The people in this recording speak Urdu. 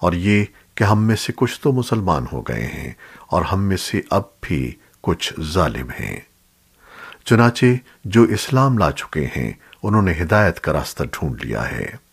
اور یہ کہ ہم میں سے کچھ تو مسلمان ہو گئے ہیں اور ہم میں سے اب بھی کچھ ظالم ہیں۔ چنانچہ جو اسلام لا چکے ہیں، انہوں نے ہدایت کا راستہ ڈھونڈ لیا ہے۔